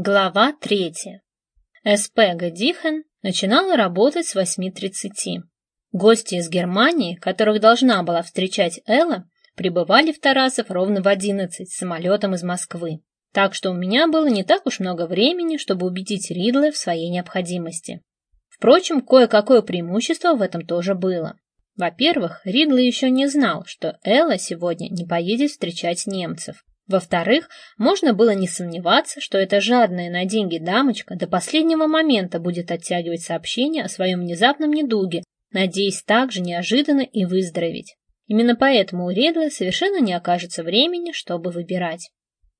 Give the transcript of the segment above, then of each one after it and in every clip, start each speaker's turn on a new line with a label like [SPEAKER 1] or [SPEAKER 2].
[SPEAKER 1] Глава третья. СП Гадихен начинала работать с 8.30. Гости из Германии, которых должна была встречать Элла, прибывали в Тарасов ровно в 11 с самолетом из Москвы. Так что у меня было не так уж много времени, чтобы убедить Ридла в своей необходимости. Впрочем, кое-какое преимущество в этом тоже было. Во-первых, Ридла еще не знал, что Элла сегодня не поедет встречать немцев. Во-вторых, можно было не сомневаться, что эта жадная на деньги дамочка до последнего момента будет оттягивать сообщение о своем внезапном недуге, надеясь также неожиданно и выздороветь. Именно поэтому у Редла совершенно не окажется времени, чтобы выбирать.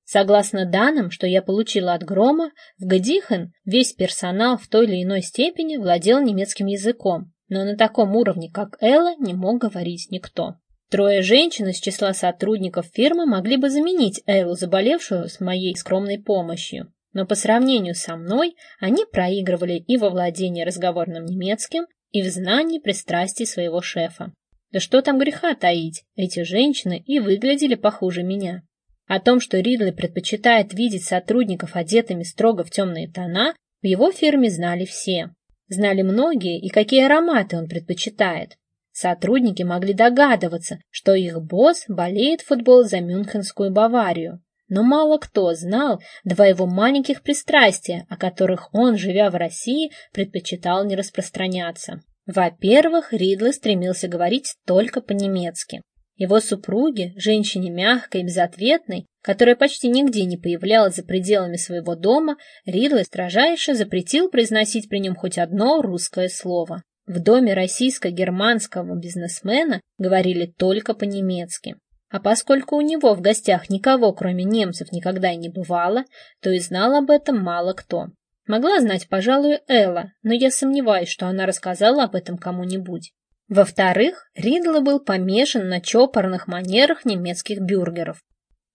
[SPEAKER 1] Согласно данным, что я получила от Грома, в Гадихен весь персонал в той или иной степени владел немецким языком, но на таком уровне, как Элла, не мог говорить никто. Трое женщин из числа сотрудников фирмы могли бы заменить Эллу, заболевшую с моей скромной помощью. Но по сравнению со мной они проигрывали и во владении разговорным немецким, и в знании пристрастий своего шефа. Да что там греха таить, эти женщины и выглядели похуже меня. О том, что Ридли предпочитает видеть сотрудников одетыми строго в темные тона, в его фирме знали все. Знали многие и какие ароматы он предпочитает. Сотрудники могли догадываться, что их босс болеет футбол за Мюнхенскую Баварию. Но мало кто знал два его маленьких пристрастия, о которых он, живя в России, предпочитал не распространяться. Во-первых, Ридлы стремился говорить только по-немецки. Его супруге, женщине мягкой и безответной, которая почти нигде не появлялась за пределами своего дома, Ридлы строжайше запретил произносить при нем хоть одно русское слово. В доме российско-германского бизнесмена говорили только по-немецки. А поскольку у него в гостях никого, кроме немцев, никогда и не бывало, то и знал об этом мало кто. Могла знать, пожалуй, Элла, но я сомневаюсь, что она рассказала об этом кому-нибудь. Во-вторых, Ридла был помешан на чопорных манерах немецких бюргеров.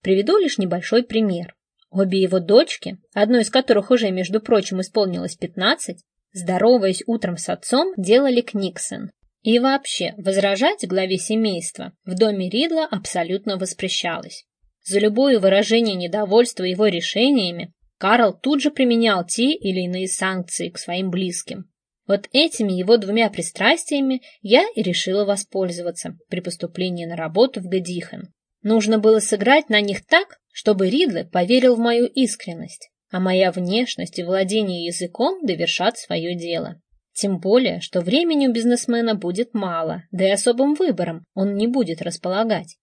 [SPEAKER 1] Приведу лишь небольшой пример. Обе его дочки, одной из которых уже, между прочим, исполнилось пятнадцать, здороваясь утром с отцом, делали Книксон. И вообще, возражать главе семейства в доме Ридла абсолютно воспрещалось. За любое выражение недовольства его решениями Карл тут же применял те или иные санкции к своим близким. Вот этими его двумя пристрастиями я и решила воспользоваться при поступлении на работу в Гадихен. Нужно было сыграть на них так, чтобы Ридле поверил в мою искренность а моя внешность и владение языком довершат свое дело. Тем более, что времени у бизнесмена будет мало, да и особым выбором он не будет располагать.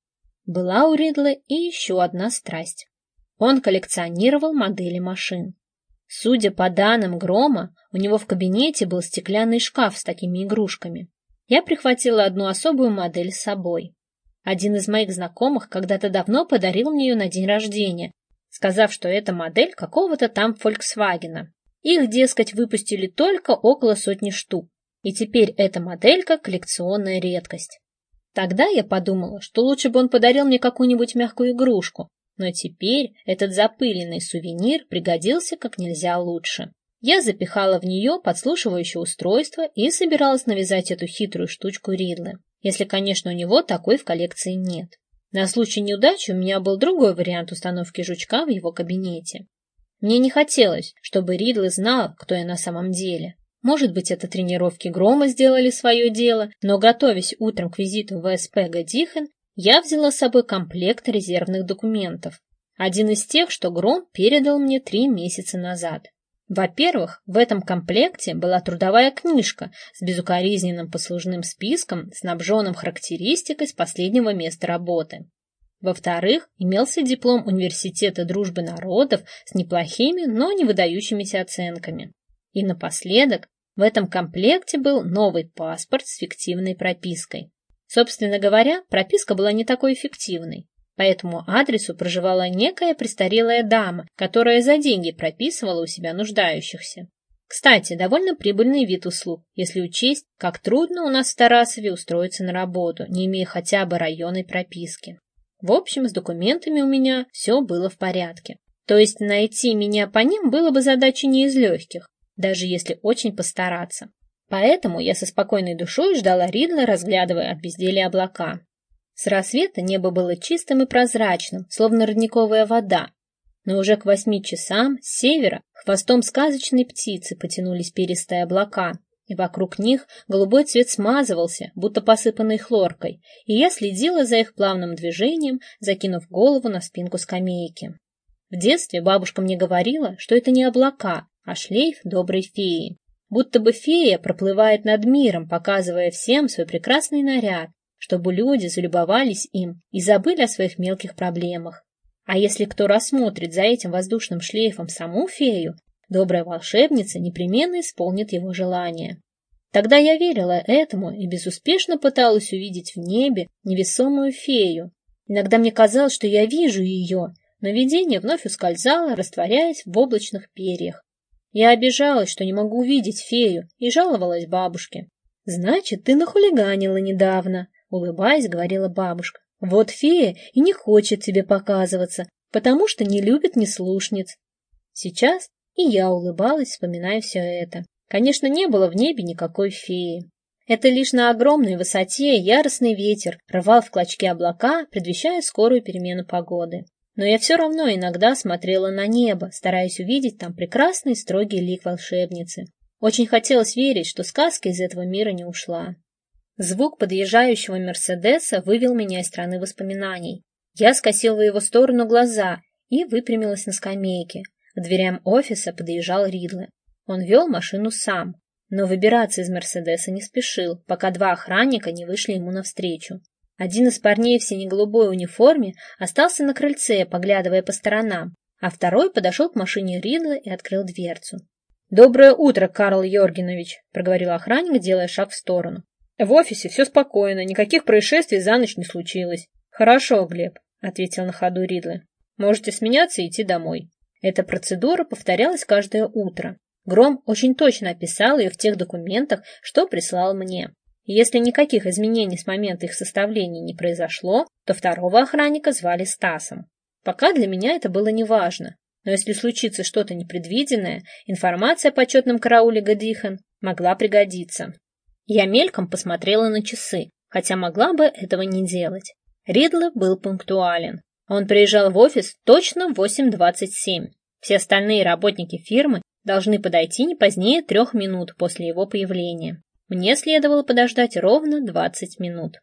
[SPEAKER 1] Была у Ридла и еще одна страсть. Он коллекционировал модели машин. Судя по данным Грома, у него в кабинете был стеклянный шкаф с такими игрушками. Я прихватила одну особую модель с собой. Один из моих знакомых когда-то давно подарил мне ее на день рождения, сказав, что это модель какого-то там Фольксвагена. Их, дескать, выпустили только около сотни штук, и теперь эта моделька – коллекционная редкость. Тогда я подумала, что лучше бы он подарил мне какую-нибудь мягкую игрушку, но теперь этот запыленный сувенир пригодился как нельзя лучше. Я запихала в нее подслушивающее устройство и собиралась навязать эту хитрую штучку Ридлы, если, конечно, у него такой в коллекции нет. На случай неудачи у меня был другой вариант установки жучка в его кабинете. Мне не хотелось, чтобы Ридл знал, кто я на самом деле. Может быть, это тренировки Грома сделали свое дело, но, готовясь утром к визиту в СП Гадихен, я взяла с собой комплект резервных документов. Один из тех, что Гром передал мне три месяца назад. Во-первых, в этом комплекте была трудовая книжка с безукоризненным послужным списком, снабженным характеристикой с последнего места работы. Во-вторых, имелся диплом Университета дружбы народов с неплохими, но не выдающимися оценками. И напоследок, в этом комплекте был новый паспорт с фиктивной пропиской. Собственно говоря, прописка была не такой эффективной. По этому адресу проживала некая престарелая дама, которая за деньги прописывала у себя нуждающихся. Кстати, довольно прибыльный вид услуг, если учесть, как трудно у нас в Тарасове устроиться на работу, не имея хотя бы районной прописки. В общем, с документами у меня все было в порядке. То есть найти меня по ним было бы задачей не из легких, даже если очень постараться. Поэтому я со спокойной душой ждала Ридла, разглядывая от безделия облака. С рассвета небо было чистым и прозрачным, словно родниковая вода. но уже к восьми часам с севера хвостом сказочной птицы потянулись перистые облака, и вокруг них голубой цвет смазывался, будто посыпанный хлоркой, и я следила за их плавным движением, закинув голову на спинку скамейки. В детстве бабушка мне говорила, что это не облака, а шлейф доброй феи. Будто бы фея проплывает над миром, показывая всем свой прекрасный наряд, чтобы люди залюбовались им и забыли о своих мелких проблемах. А если кто рассмотрит за этим воздушным шлейфом саму фею, добрая волшебница непременно исполнит его желание. Тогда я верила этому и безуспешно пыталась увидеть в небе невесомую фею. Иногда мне казалось, что я вижу ее, но видение вновь ускользало, растворяясь в облачных перьях. Я обижалась, что не могу увидеть фею, и жаловалась бабушке. «Значит, ты нахулиганила недавно», — улыбаясь, говорила бабушка. «Вот фея и не хочет тебе показываться, потому что не любит неслушниц». Сейчас и я улыбалась, вспоминая все это. Конечно, не было в небе никакой феи. Это лишь на огромной высоте яростный ветер рвал в клочки облака, предвещая скорую перемену погоды. Но я все равно иногда смотрела на небо, стараясь увидеть там прекрасный строгий лик волшебницы. Очень хотелось верить, что сказка из этого мира не ушла. Звук подъезжающего Мерседеса вывел меня из страны воспоминаний. Я скосила в его сторону глаза и выпрямилась на скамейке. К дверям офиса подъезжал Ридле. Он вел машину сам, но выбираться из Мерседеса не спешил, пока два охранника не вышли ему навстречу. Один из парней в сине-голубой униформе остался на крыльце, поглядывая по сторонам, а второй подошел к машине Ридла и открыл дверцу. «Доброе утро, Карл Йоргенович», — проговорил охранник, делая шаг в сторону. «В офисе все спокойно, никаких происшествий за ночь не случилось». «Хорошо, Глеб», — ответил на ходу Ридлы. «Можете сменяться и идти домой». Эта процедура повторялась каждое утро. Гром очень точно описал ее в тех документах, что прислал мне. Если никаких изменений с момента их составления не произошло, то второго охранника звали Стасом. Пока для меня это было неважно, но если случится что-то непредвиденное, информация о почетном карауле Гадихан могла пригодиться. Я мельком посмотрела на часы, хотя могла бы этого не делать. Ридле был пунктуален. Он приезжал в офис точно в 8.27. Все остальные работники фирмы должны подойти не позднее трех минут после его появления. Мне следовало подождать ровно 20 минут.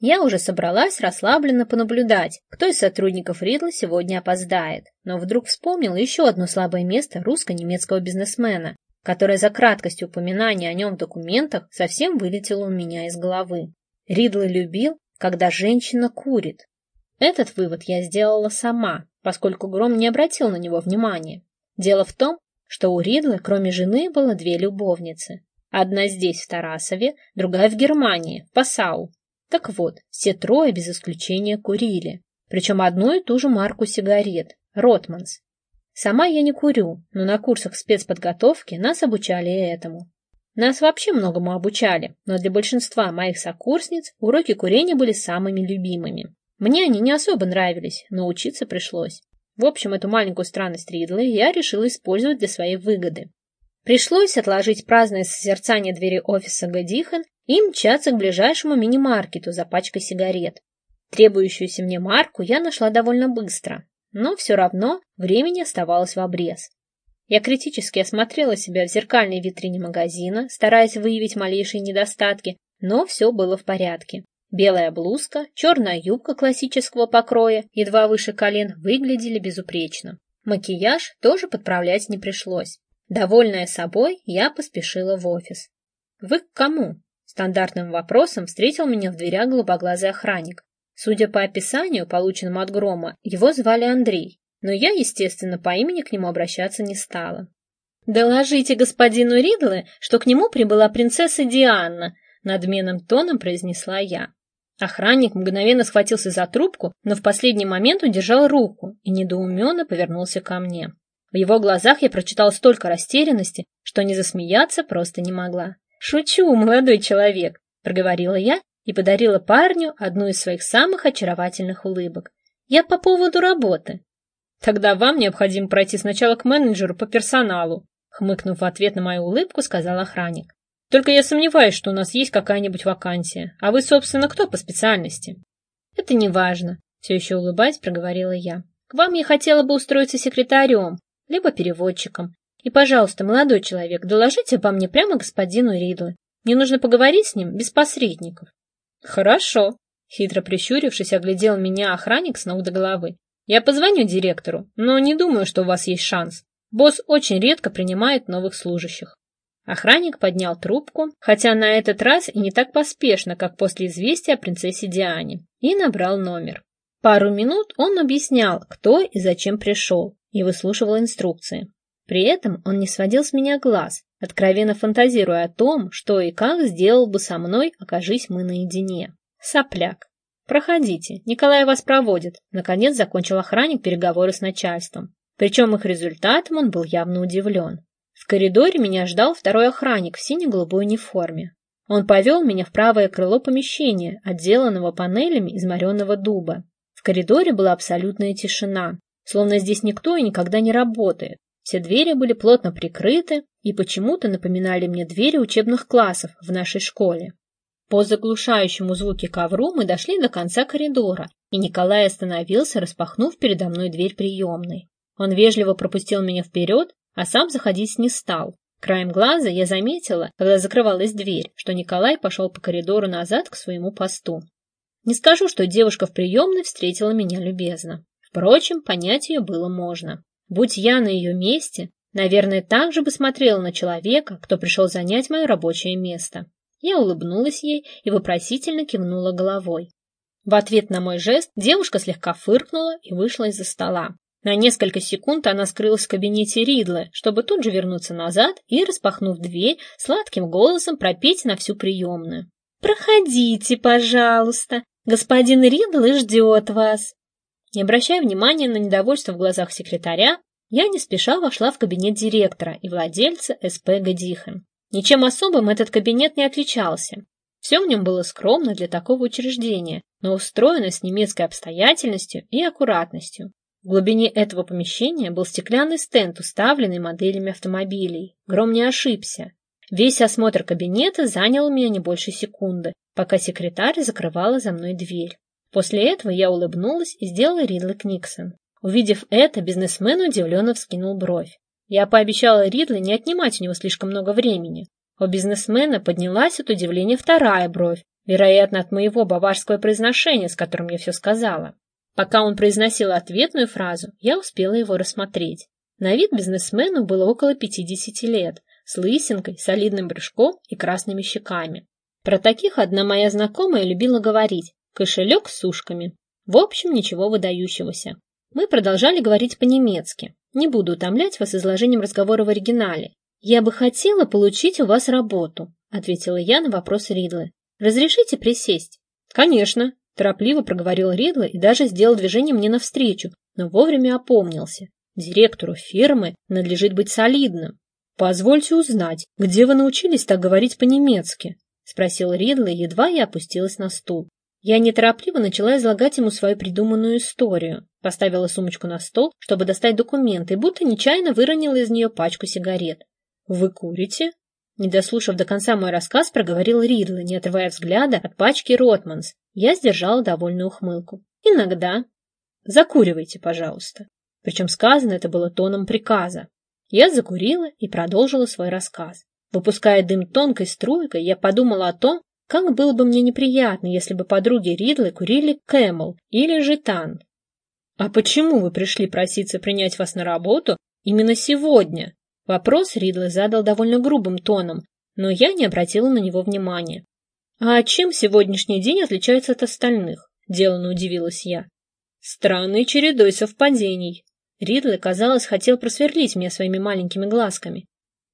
[SPEAKER 1] Я уже собралась расслабленно понаблюдать, кто из сотрудников Ридла сегодня опоздает, но вдруг вспомнила еще одно слабое место русско-немецкого бизнесмена, которое за краткость упоминания о нем в документах совсем вылетело у меня из головы. Ридл любил, когда женщина курит, этот вывод я сделала сама, поскольку Гром не обратил на него внимания. Дело в том, что у Ридлы, кроме жены, было две любовницы. Одна здесь, в Тарасове, другая в Германии, в Пасау. Так вот, все трое без исключения курили. Причем одну и ту же марку сигарет – Ротманс. Сама я не курю, но на курсах спецподготовки нас обучали этому. Нас вообще многому обучали, но для большинства моих сокурсниц уроки курения были самыми любимыми. Мне они не особо нравились, но учиться пришлось. В общем, эту маленькую странность Ридлы я решила использовать для своей выгоды. Пришлось отложить праздное созерцание двери офиса Гадихан и мчаться к ближайшему мини-маркету за пачкой сигарет. Требующуюся мне марку я нашла довольно быстро, но все равно времени оставалось в обрез. Я критически осмотрела себя в зеркальной витрине магазина, стараясь выявить малейшие недостатки, но все было в порядке. Белая блузка, черная юбка классического покроя, едва выше колен, выглядели безупречно. Макияж тоже подправлять не пришлось. Довольная собой, я поспешила в офис. «Вы к кому?» Стандартным вопросом встретил меня в дверях голубоглазый охранник. Судя по описанию, полученному от Грома, его звали Андрей, но я, естественно, по имени к нему обращаться не стала. «Доложите господину Ридле, что к нему прибыла принцесса Диана», надменным тоном произнесла я. Охранник мгновенно схватился за трубку, но в последний момент удержал руку и недоуменно повернулся ко мне. В его глазах я прочитала столько растерянности, что не засмеяться просто не могла. «Шучу, молодой человек», — проговорила я и подарила парню одну из своих самых очаровательных улыбок. «Я по поводу работы». «Тогда вам необходимо пройти сначала к менеджеру по персоналу», хмыкнув в ответ на мою улыбку, сказал охранник. Только я сомневаюсь, что у нас есть какая-нибудь вакансия. А вы, собственно, кто по специальности? Это не важно, все еще улыбаясь, проговорила я. К вам я хотела бы устроиться секретарем, либо переводчиком. И, пожалуйста, молодой человек, доложите обо мне прямо господину Ридлу. Мне нужно поговорить с ним без посредников. Хорошо. Хитро прищурившись, оглядел меня охранник с ног до головы. Я позвоню директору, но не думаю, что у вас есть шанс. Босс очень редко принимает новых служащих. Охранник поднял трубку, хотя на этот раз и не так поспешно, как после известия о принцессе Диане, и набрал номер. Пару минут он объяснял, кто и зачем пришел, и выслушивал инструкции. При этом он не сводил с меня глаз, откровенно фантазируя о том, что и как сделал бы со мной, окажись мы наедине. Сопляк. «Проходите, Николай вас проводит», — наконец закончил охранник переговоры с начальством. Причем их результатом он был явно удивлен. В коридоре меня ждал второй охранник в сине-голубой униформе. Он повел меня в правое крыло помещения, отделанного панелями из мореного дуба. В коридоре была абсолютная тишина, словно здесь никто и никогда не работает. Все двери были плотно прикрыты и почему-то напоминали мне двери учебных классов в нашей школе. По заглушающему звуки ковру мы дошли до конца коридора, и Николай остановился, распахнув передо мной дверь приемной. Он вежливо пропустил меня вперед, а сам заходить не стал. Краем глаза я заметила, когда закрывалась дверь, что Николай пошел по коридору назад к своему посту. Не скажу, что девушка в приемной встретила меня любезно. Впрочем, понять ее было можно. Будь я на ее месте, наверное, так же бы смотрела на человека, кто пришел занять мое рабочее место. Я улыбнулась ей и вопросительно кивнула головой. В ответ на мой жест девушка слегка фыркнула и вышла из-за стола. На несколько секунд она скрылась в кабинете Ридла, чтобы тут же вернуться назад и, распахнув дверь, сладким голосом пропеть на всю приемную. «Проходите, пожалуйста, господин Ридл ждет вас». Не обращая внимания на недовольство в глазах секретаря, я не спеша вошла в кабинет директора и владельца СП Гадихан. Ничем особым этот кабинет не отличался. Все в нем было скромно для такого учреждения, но устроено с немецкой обстоятельностью и аккуратностью. В глубине этого помещения был стеклянный стенд, уставленный моделями автомобилей. Гром не ошибся. Весь осмотр кабинета занял у меня не больше секунды, пока секретарь закрывала за мной дверь. После этого я улыбнулась и сделала Ридли Книксон. Увидев это, бизнесмен удивленно вскинул бровь. Я пообещала Ридли не отнимать у него слишком много времени. У бизнесмена поднялась от удивления вторая бровь, вероятно, от моего баварского произношения, с которым я все сказала. Пока он произносил ответную фразу, я успела его рассмотреть. На вид бизнесмену было около 50 лет, с лысинкой, солидным брюшком и красными щеками. Про таких одна моя знакомая любила говорить «кошелек с ушками». В общем, ничего выдающегося. Мы продолжали говорить по-немецки. Не буду утомлять вас изложением разговора в оригинале. Я бы хотела получить у вас работу, ответила я на вопрос Ридлы. Разрешите присесть? Конечно, торопливо проговорил Ридла и даже сделал движение мне навстречу, но вовремя опомнился. Директору фирмы надлежит быть солидным. Позвольте узнать, где вы научились так говорить по-немецки? спросил Ридла, едва я опустилась на стул. Я неторопливо начала излагать ему свою придуманную историю. Поставила сумочку на стол, чтобы достать документы, и будто нечаянно выронила из нее пачку сигарет. «Вы курите?» Не дослушав до конца мой рассказ, проговорил Ридла, не отрывая взгляда от пачки Ротманс. Я сдержала довольную ухмылку. «Иногда». «Закуривайте, пожалуйста». Причем сказано это было тоном приказа. Я закурила и продолжила свой рассказ. Выпуская дым тонкой струйкой, я подумала о том, как было бы мне неприятно, если бы подруги Ридлы курили Кэмл или Житан. «А почему вы пришли проситься принять вас на работу именно сегодня?» Вопрос Ридлы задал довольно грубым тоном, но я не обратила на него внимания. «А чем сегодняшний день отличается от остальных?» – деланно удивилась я. «Странной чередой совпадений». Ридли, казалось, хотел просверлить меня своими маленькими глазками.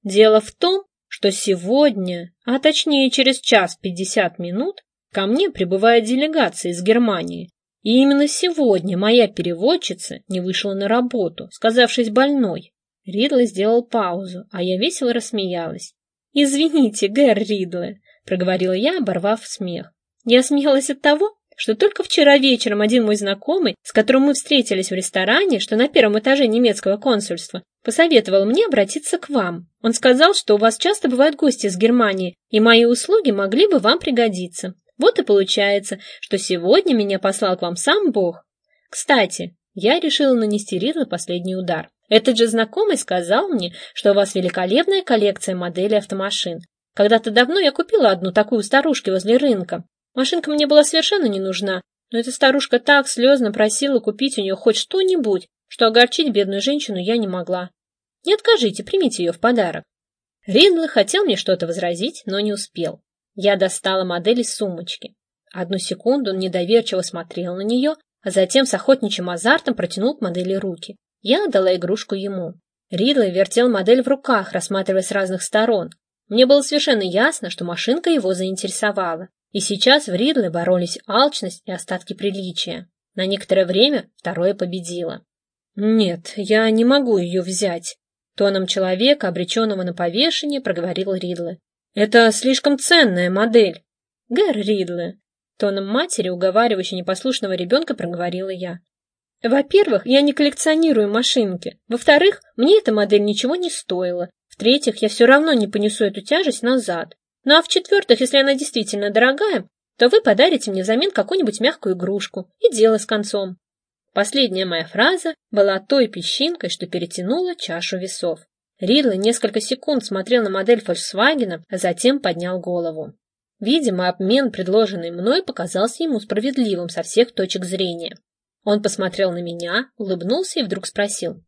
[SPEAKER 1] «Дело в том, что сегодня, а точнее через час пятьдесят минут, ко мне прибывает делегация из Германии, и именно сегодня моя переводчица не вышла на работу, сказавшись больной. Ридла сделал паузу, а я весело рассмеялась. «Извините, Гэр Ридле», — проговорила я, оборвав смех. «Я смеялась от того, что только вчера вечером один мой знакомый, с которым мы встретились в ресторане, что на первом этаже немецкого консульства, посоветовал мне обратиться к вам. Он сказал, что у вас часто бывают гости из Германии, и мои услуги могли бы вам пригодиться. Вот и получается, что сегодня меня послал к вам сам Бог. Кстати, Я решила нанести Ридлу последний удар. Этот же знакомый сказал мне, что у вас великолепная коллекция моделей автомашин. Когда-то давно я купила одну такую старушки возле рынка. Машинка мне была совершенно не нужна, но эта старушка так слезно просила купить у нее хоть что-нибудь, что огорчить бедную женщину я не могла. Не откажите, примите ее в подарок. Ридл хотел мне что-то возразить, но не успел. Я достала модель из сумочки. Одну секунду он недоверчиво смотрел на нее, а затем с охотничьим азартом протянул к модели руки. Я отдала игрушку ему. Ридли вертел модель в руках, рассматривая с разных сторон. Мне было совершенно ясно, что машинка его заинтересовала. И сейчас в Ридле боролись алчность и остатки приличия. На некоторое время второе победило. «Нет, я не могу ее взять», — тоном человека, обреченного на повешение, проговорил Ридле. «Это слишком ценная модель». «Гэр Ридле», — тоном матери, уговаривающей непослушного ребенка, проговорила я. «Во-первых, я не коллекционирую машинки. Во-вторых, мне эта модель ничего не стоила. В-третьих, я все равно не понесу эту тяжесть назад. Ну а в-четвертых, если она действительно дорогая, то вы подарите мне взамен какую-нибудь мягкую игрушку, и дело с концом. Последняя моя фраза была той песчинкой, что перетянула чашу весов. Ридли несколько секунд смотрел на модель Volkswagen, а затем поднял голову. Видимо, обмен, предложенный мной, показался ему справедливым со всех точек зрения. Он посмотрел на меня, улыбнулся и вдруг спросил.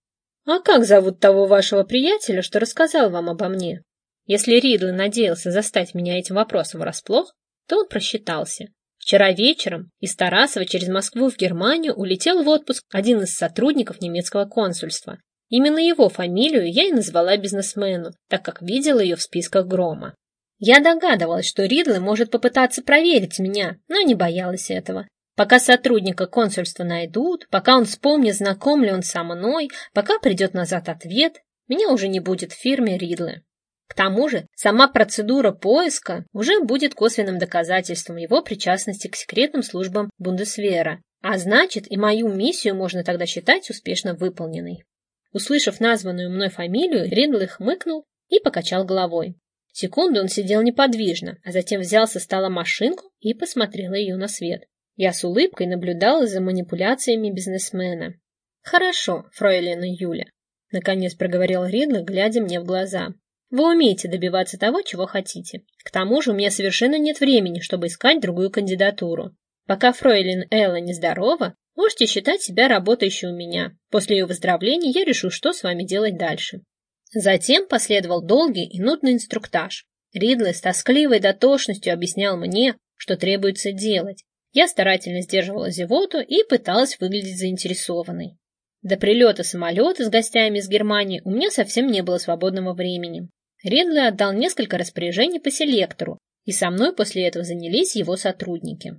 [SPEAKER 1] «А как зовут того вашего приятеля, что рассказал вам обо мне?» Если Ридли надеялся застать меня этим вопросом врасплох, то он просчитался. Вчера вечером из Тарасова через Москву в Германию улетел в отпуск один из сотрудников немецкого консульства. Именно его фамилию я и назвала бизнесмену, так как видела ее в списках Грома. Я догадывалась, что Ридли может попытаться проверить меня, но не боялась этого. Пока сотрудника консульства найдут, пока он вспомнит, знаком ли он со мной, пока придет назад ответ, меня уже не будет в фирме Ридли. К тому же, сама процедура поиска уже будет косвенным доказательством его причастности к секретным службам Бундесвера, а значит, и мою миссию можно тогда считать успешно выполненной. Услышав названную мной фамилию, Риндлы хмыкнул и покачал головой. Секунду он сидел неподвижно, а затем взял со стола машинку и посмотрел ее на свет. Я с улыбкой наблюдала за манипуляциями бизнесмена. «Хорошо, фройлена Юля», — наконец проговорил Ридли, глядя мне в глаза. Вы умеете добиваться того, чего хотите. К тому же у меня совершенно нет времени, чтобы искать другую кандидатуру. Пока фройлен Элла нездорова, можете считать себя работающей у меня. После ее выздоровления я решу, что с вами делать дальше. Затем последовал долгий и нудный инструктаж. Ридли с тоскливой дотошностью объяснял мне, что требуется делать. Я старательно сдерживала зевоту и пыталась выглядеть заинтересованной. До прилета самолета с гостями из Германии у меня совсем не было свободного времени. Ридли отдал несколько распоряжений по селектору, и со мной после этого занялись его сотрудники.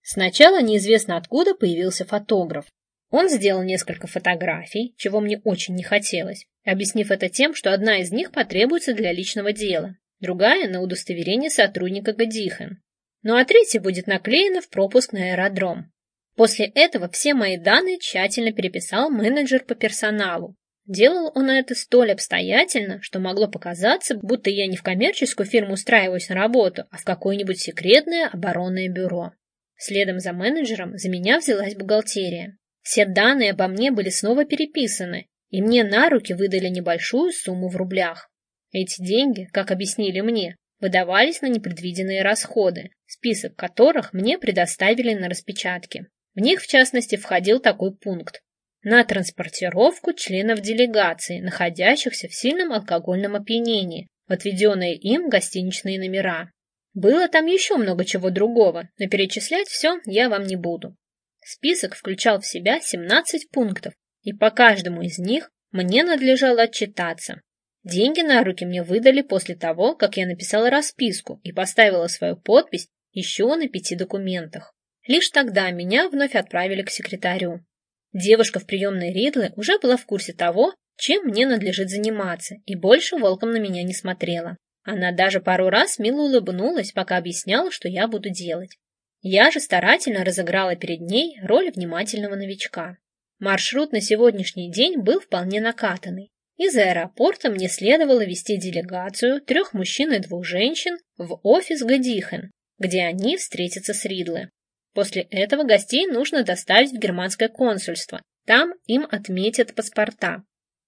[SPEAKER 1] Сначала неизвестно откуда появился фотограф. Он сделал несколько фотографий, чего мне очень не хотелось, объяснив это тем, что одна из них потребуется для личного дела, другая — на удостоверение сотрудника Гадихен. Ну а третья будет наклеена в пропуск на аэродром. После этого все мои данные тщательно переписал менеджер по персоналу, Делал он это столь обстоятельно, что могло показаться, будто я не в коммерческую фирму устраиваюсь на работу, а в какое-нибудь секретное оборонное бюро. Следом за менеджером за меня взялась бухгалтерия. Все данные обо мне были снова переписаны, и мне на руки выдали небольшую сумму в рублях. Эти деньги, как объяснили мне, выдавались на непредвиденные расходы, список которых мне предоставили на распечатке. В них, в частности, входил такой пункт на транспортировку членов делегации, находящихся в сильном алкогольном опьянении, в отведенные им гостиничные номера. Было там еще много чего другого, но перечислять все я вам не буду. Список включал в себя 17 пунктов, и по каждому из них мне надлежало отчитаться. Деньги на руки мне выдали после того, как я написала расписку и поставила свою подпись еще на пяти документах. Лишь тогда меня вновь отправили к секретарю. Девушка в приемной Ридлы уже была в курсе того, чем мне надлежит заниматься, и больше волком на меня не смотрела. Она даже пару раз мило улыбнулась, пока объясняла, что я буду делать. Я же старательно разыграла перед ней роль внимательного новичка. Маршрут на сегодняшний день был вполне накатанный. Из аэропорта мне следовало вести делегацию трех мужчин и двух женщин в офис Гадихен, где они встретятся с Ридлы. После этого гостей нужно доставить в германское консульство, Там им отметят паспорта.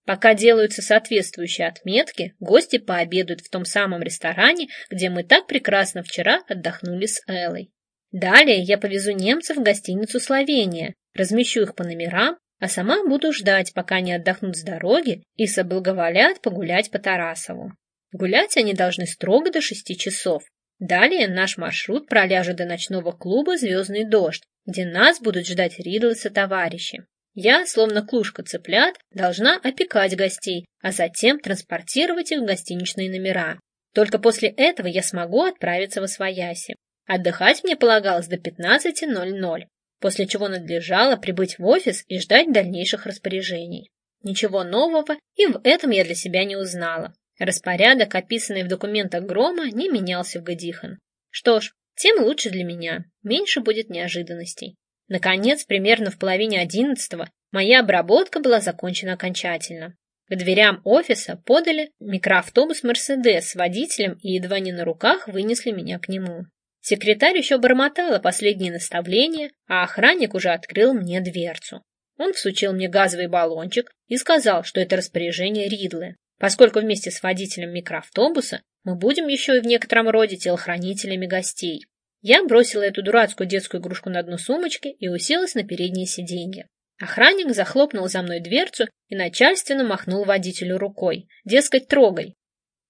[SPEAKER 1] Пока делаются соответствующие отметки, гости пообедают в том самом ресторане, где мы так прекрасно вчера отдохнули с Эллой. Далее я повезу немцев в гостиницу «Словения», размещу их по номерам, а сама буду ждать, пока они отдохнут с дороги и соблаговолят погулять по Тарасову. Гулять они должны строго до шести часов. Далее наш маршрут проляжет до ночного клуба «Звездный дождь», где нас будут ждать Ридл и сотоварищи. Я, словно клушка цыплят, должна опекать гостей, а затем транспортировать их в гостиничные номера. Только после этого я смогу отправиться в Освояси. Отдыхать мне полагалось до 15.00, после чего надлежало прибыть в офис и ждать дальнейших распоряжений. Ничего нового и в этом я для себя не узнала. Распорядок, описанный в документах Грома, не менялся в Гадихан. Что ж, тем лучше для меня, меньше будет неожиданностей. Наконец, примерно в половине одиннадцатого, моя обработка была закончена окончательно. К дверям офиса подали микроавтобус «Мерседес» с водителем и едва не на руках вынесли меня к нему. Секретарь еще бормотала последние наставления, а охранник уже открыл мне дверцу. Он всучил мне газовый баллончик и сказал, что это распоряжение Ридлы, поскольку вместе с водителем микроавтобуса мы будем еще и в некотором роде телохранителями гостей. Я бросила эту дурацкую детскую игрушку на дно сумочки и уселась на переднее сиденье. Охранник захлопнул за мной дверцу и начальственно махнул водителю рукой. Дескать, трогай.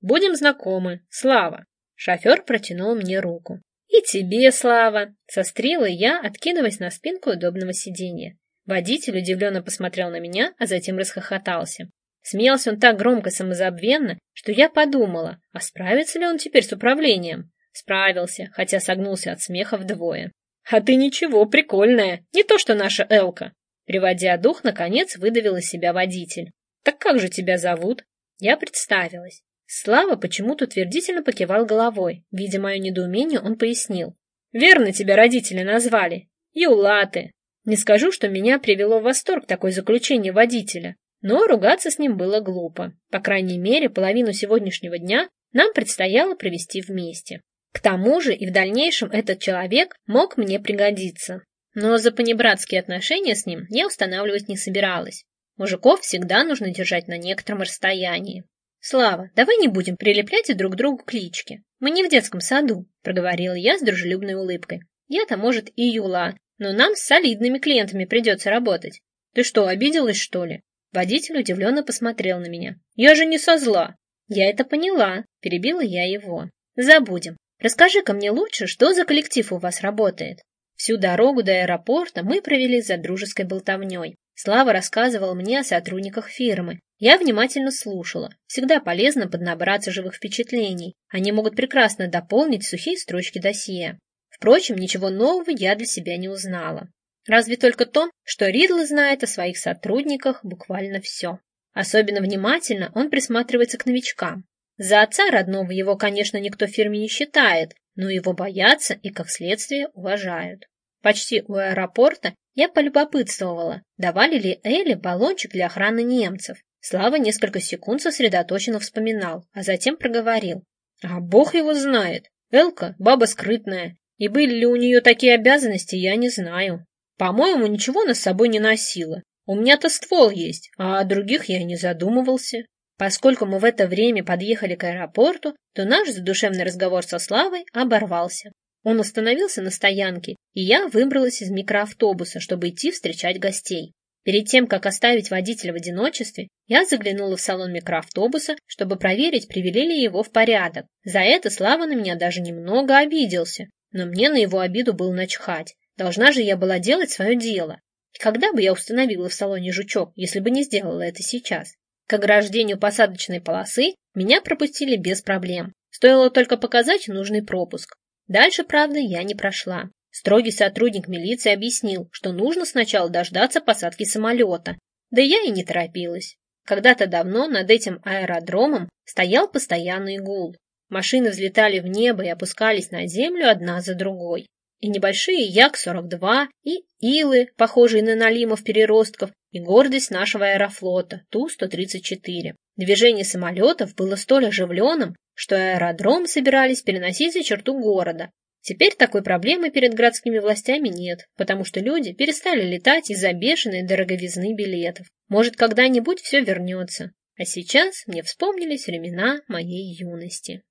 [SPEAKER 1] Будем знакомы. Слава. Шофер протянул мне руку. И тебе, Слава. Сострила я, откидываясь на спинку удобного сиденья. Водитель удивленно посмотрел на меня, а затем расхохотался. Смеялся он так громко и самозабвенно, что я подумала, а справится ли он теперь с управлением? Справился, хотя согнулся от смеха вдвое. «А ты ничего, прикольная, не то что наша Элка!» Приводя дух, наконец выдавил из себя водитель. «Так как же тебя зовут?» Я представилась. Слава почему-то утвердительно покивал головой. Видя мое недоумение, он пояснил. «Верно тебя родители назвали. Юлаты. Не скажу, что меня привело в восторг такое заключение водителя, но ругаться с ним было глупо. По крайней мере, половину сегодняшнего дня нам предстояло провести вместе. К тому же и в дальнейшем этот человек мог мне пригодиться. Но за понебратские отношения с ним я устанавливать не собиралась. Мужиков всегда нужно держать на некотором расстоянии. «Слава, давай не будем прилеплять друг к другу клички. Мы не в детском саду», — проговорила я с дружелюбной улыбкой. «Я-то, может, и Юла, но нам с солидными клиентами придется работать. Ты что, обиделась, что ли?» Водитель удивленно посмотрел на меня. «Я же не со зла!» «Я это поняла», — перебила я его. «Забудем. Расскажи-ка мне лучше, что за коллектив у вас работает? Всю дорогу до аэропорта мы провели за дружеской болтовней. Слава рассказывал мне о сотрудниках фирмы. Я внимательно слушала. Всегда полезно поднабраться живых впечатлений. Они могут прекрасно дополнить сухие строчки досье. Впрочем, ничего нового я для себя не узнала. Разве только то, что Ридл знает о своих сотрудниках буквально все. Особенно внимательно он присматривается к новичкам. За отца родного его, конечно, никто в фирме не считает, но его боятся и, как следствие, уважают. Почти у аэропорта я полюбопытствовала, давали ли Элли баллончик для охраны немцев. Слава несколько секунд сосредоточенно вспоминал, а затем проговорил. А бог его знает. Элка — баба скрытная, и были ли у нее такие обязанности, я не знаю. По-моему, ничего она с собой не носила. У меня-то ствол есть, а о других я не задумывался. Поскольку мы в это время подъехали к аэропорту, то наш задушевный разговор со Славой оборвался. Он остановился на стоянке, и я выбралась из микроавтобуса, чтобы идти встречать гостей. Перед тем, как оставить водителя в одиночестве, я заглянула в салон микроавтобуса, чтобы проверить, привели ли его в порядок. За это Слава на меня даже немного обиделся, но мне на его обиду было начхать. Должна же я была делать свое дело. И когда бы я установила в салоне жучок, если бы не сделала это сейчас? К ограждению посадочной полосы меня пропустили без проблем. Стоило только показать нужный пропуск. Дальше, правда, я не прошла. Строгий сотрудник милиции объяснил, что нужно сначала дождаться посадки самолета. Да я и не торопилась. Когда-то давно над этим аэродромом стоял постоянный гул. Машины взлетали в небо и опускались на землю одна за другой. И небольшие Як-42, и Илы, похожие на налимов-переростков, и гордость нашего аэрофлота Ту-134. Движение самолетов было столь оживленным, что аэродром собирались переносить за черту города. Теперь такой проблемы перед городскими властями нет, потому что люди перестали летать из-за бешеной дороговизны билетов. Может, когда-нибудь все вернется. А сейчас мне вспомнились времена моей юности.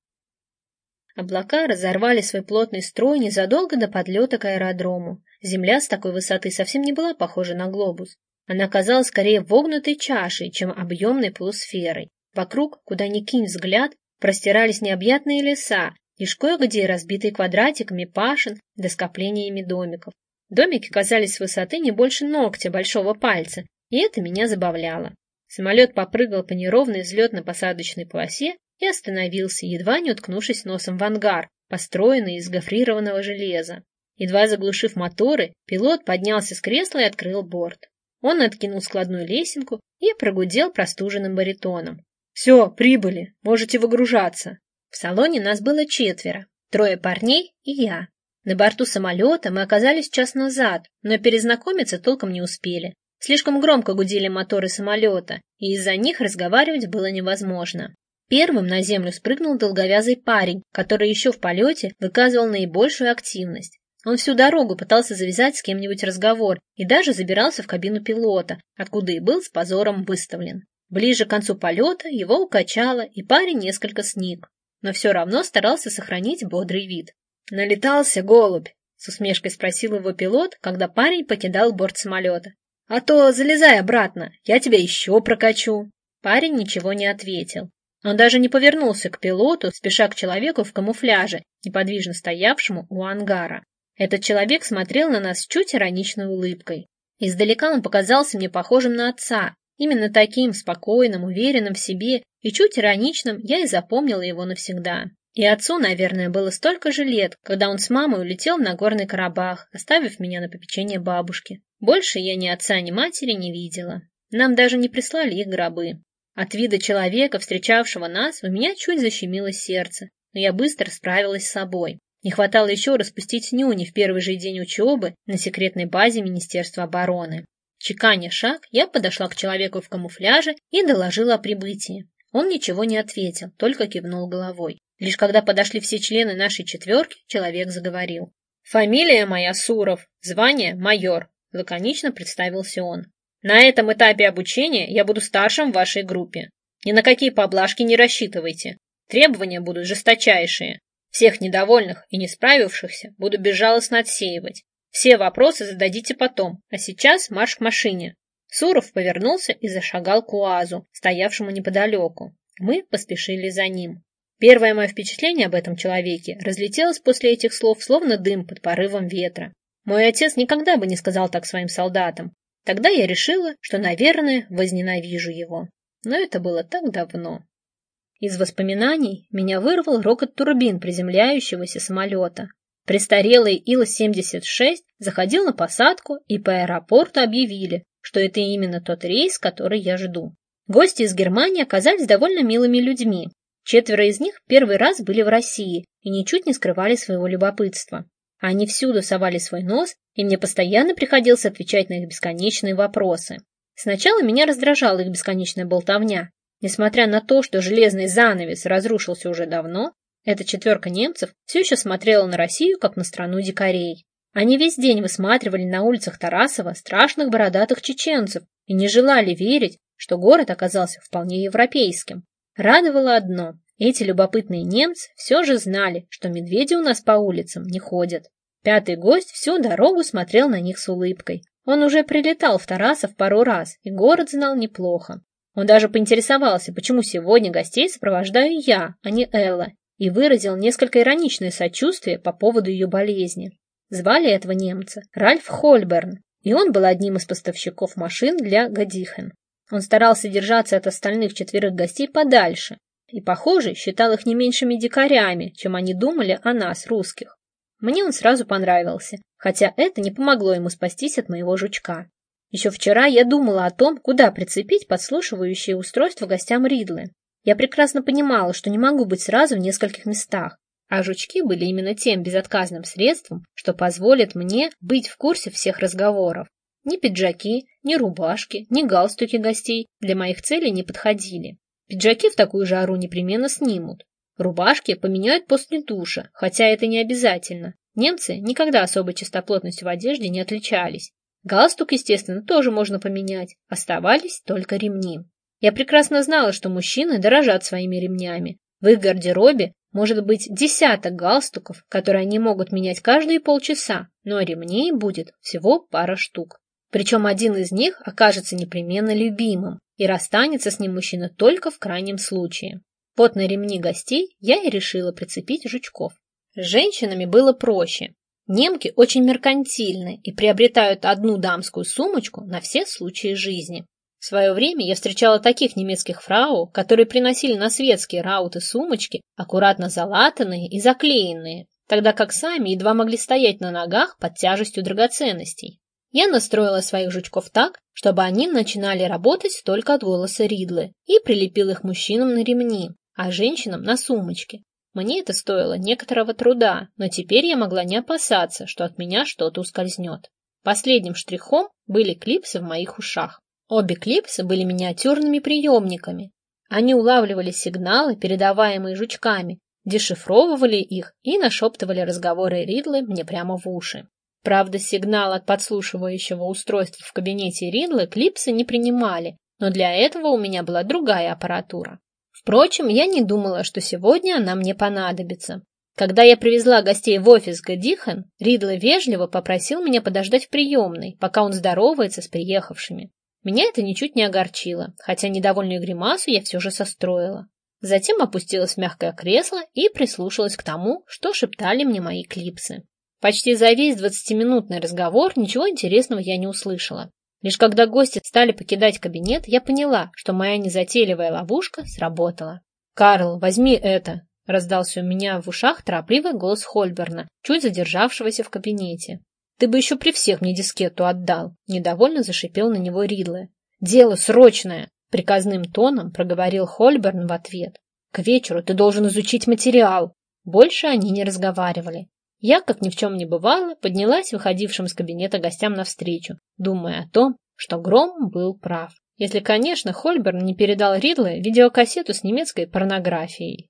[SPEAKER 1] Облака разорвали свой плотный строй незадолго до подлета к аэродрому. Земля с такой высоты совсем не была похожа на глобус. Она казалась скорее вогнутой чашей, чем объемной полусферой. Вокруг, куда ни кинь взгляд, простирались необъятные леса, лишь кое-где разбитые квадратиками пашин да скоплениями домиков. Домики казались с высоты не больше ногтя большого пальца, и это меня забавляло. Самолет попрыгал по неровной взлетно-посадочной полосе и остановился, едва не уткнувшись носом в ангар, построенный из гофрированного железа. Едва заглушив моторы, пилот поднялся с кресла и открыл борт. Он откинул складную лесенку и прогудел простуженным баритоном. «Все, прибыли, можете выгружаться». В салоне нас было четверо, трое парней и я. На борту самолета мы оказались час назад, но перезнакомиться толком не успели. Слишком громко гудели моторы самолета, и из-за них разговаривать было невозможно. Первым на землю спрыгнул долговязый парень, который еще в полете выказывал наибольшую активность. Он всю дорогу пытался завязать с кем-нибудь разговор и даже забирался в кабину пилота, откуда и был с позором выставлен. Ближе к концу полета его укачало, и парень несколько сник но все равно старался сохранить бодрый вид. «Налетался голубь?» — с усмешкой спросил его пилот, когда парень покидал борт самолета. «А то залезай обратно, я тебя еще прокачу». Парень ничего не ответил. Он даже не повернулся к пилоту, спеша к человеку в камуфляже, неподвижно стоявшему у ангара. Этот человек смотрел на нас чуть ироничной улыбкой. Издалека он показался мне похожим на отца, Именно таким спокойным, уверенным в себе и чуть ироничным я и запомнила его навсегда. И отцу, наверное, было столько же лет, когда он с мамой улетел в Нагорный Карабах, оставив меня на попечение бабушки. Больше я ни отца, ни матери не видела. Нам даже не прислали их гробы. От вида человека, встречавшего нас, у меня чуть защемило сердце, но я быстро справилась с собой. Не хватало еще распустить нюни в первый же день учебы на секретной базе Министерства обороны. Чеканя шаг, я подошла к человеку в камуфляже и доложила о прибытии. Он ничего не ответил, только кивнул головой. Лишь когда подошли все члены нашей четверки, человек заговорил. «Фамилия моя Суров, звание майор», — лаконично представился он. «На этом этапе обучения я буду старшим в вашей группе. Ни на какие поблажки не рассчитывайте. Требования будут жесточайшие. Всех недовольных и не справившихся буду безжалостно отсеивать. Все вопросы зададите потом, а сейчас марш к машине. Суров повернулся и зашагал к УАЗу, стоявшему неподалеку. Мы поспешили за ним. Первое мое впечатление об этом человеке разлетелось после этих слов, словно дым под порывом ветра. Мой отец никогда бы не сказал так своим солдатам. Тогда я решила, что, наверное, возненавижу его. Но это было так давно. Из воспоминаний меня вырвал рокот турбин приземляющегося самолета. Престарелый Ил-76 заходил на посадку, и по аэропорту объявили, что это именно тот рейс, который я жду. Гости из Германии оказались довольно милыми людьми. Четверо из них первый раз были в России и ничуть не скрывали своего любопытства. Они всюду совали свой нос, и мне постоянно приходилось отвечать на их бесконечные вопросы. Сначала меня раздражала их бесконечная болтовня. Несмотря на то, что железный занавес разрушился уже давно, эта четверка немцев все еще смотрела на Россию, как на страну дикарей. Они весь день высматривали на улицах Тарасова страшных бородатых чеченцев и не желали верить, что город оказался вполне европейским. Радовало одно – эти любопытные немцы все же знали, что медведи у нас по улицам не ходят. Пятый гость всю дорогу смотрел на них с улыбкой. Он уже прилетал в Тарасов пару раз, и город знал неплохо. Он даже поинтересовался, почему сегодня гостей сопровождаю я, а не Элла, и выразил несколько ироничное сочувствие по поводу ее болезни. Звали этого немца Ральф Хольберн, и он был одним из поставщиков машин для Гадихен. Он старался держаться от остальных четверых гостей подальше и, похоже, считал их не меньшими дикарями, чем они думали о нас, русских. Мне он сразу понравился, хотя это не помогло ему спастись от моего жучка. Еще вчера я думала о том, куда прицепить подслушивающее устройство гостям Ридлы, я прекрасно понимала, что не могу быть сразу в нескольких местах, а жучки были именно тем безотказным средством, что позволит мне быть в курсе всех разговоров. Ни пиджаки, ни рубашки, ни галстуки гостей для моих целей не подходили. Пиджаки в такую жару непременно снимут. Рубашки поменяют после душа, хотя это не обязательно. Немцы никогда особой чистоплотностью в одежде не отличались. Галстук, естественно, тоже можно поменять. Оставались только ремни. Я прекрасно знала, что мужчины дорожат своими ремнями. В их гардеробе может быть десяток галстуков, которые они могут менять каждые полчаса, но ремней будет всего пара штук. Причем один из них окажется непременно любимым, и расстанется с ним мужчина только в крайнем случае. Вот на ремни гостей я и решила прицепить жучков. С женщинами было проще. Немки очень меркантильны и приобретают одну дамскую сумочку на все случаи жизни. В свое время я встречала таких немецких фрау, которые приносили на светские рауты сумочки, аккуратно залатанные и заклеенные, тогда как сами едва могли стоять на ногах под тяжестью драгоценностей. Я настроила своих жучков так, чтобы они начинали работать только от голоса Ридлы и прилепил их мужчинам на ремни, а женщинам на сумочки. Мне это стоило некоторого труда, но теперь я могла не опасаться, что от меня что-то ускользнет. Последним штрихом были клипсы в моих ушах. Обе клипсы были миниатюрными приемниками. Они улавливали сигналы, передаваемые жучками, дешифровывали их и нашептывали разговоры Ридлы мне прямо в уши. Правда, сигнал от подслушивающего устройства в кабинете Ридлы клипсы не принимали, но для этого у меня была другая аппаратура. Впрочем, я не думала, что сегодня она мне понадобится. Когда я привезла гостей в офис Гадихан, Ридла вежливо попросил меня подождать в приемной, пока он здоровается с приехавшими. Меня это ничуть не огорчило, хотя недовольную гримасу я все же состроила. Затем опустилась в мягкое кресло и прислушалась к тому, что шептали мне мои клипсы. Почти за весь двадцатиминутный разговор ничего интересного я не услышала. Лишь когда гости стали покидать кабинет, я поняла, что моя незатейливая ловушка сработала. «Карл, возьми это!» — раздался у меня в ушах торопливый голос Хольберна, чуть задержавшегося в кабинете. «Ты бы еще при всех мне дискету отдал!» — недовольно зашипел на него Ридле. «Дело срочное!» — приказным тоном проговорил Хольберн в ответ. «К вечеру ты должен изучить материал!» Больше они не разговаривали. Я, как ни в чем не бывало, поднялась выходившим из кабинета гостям навстречу, думая о том, что Гром был прав. Если, конечно, Хольберн не передал Ридле видеокассету с немецкой порнографией.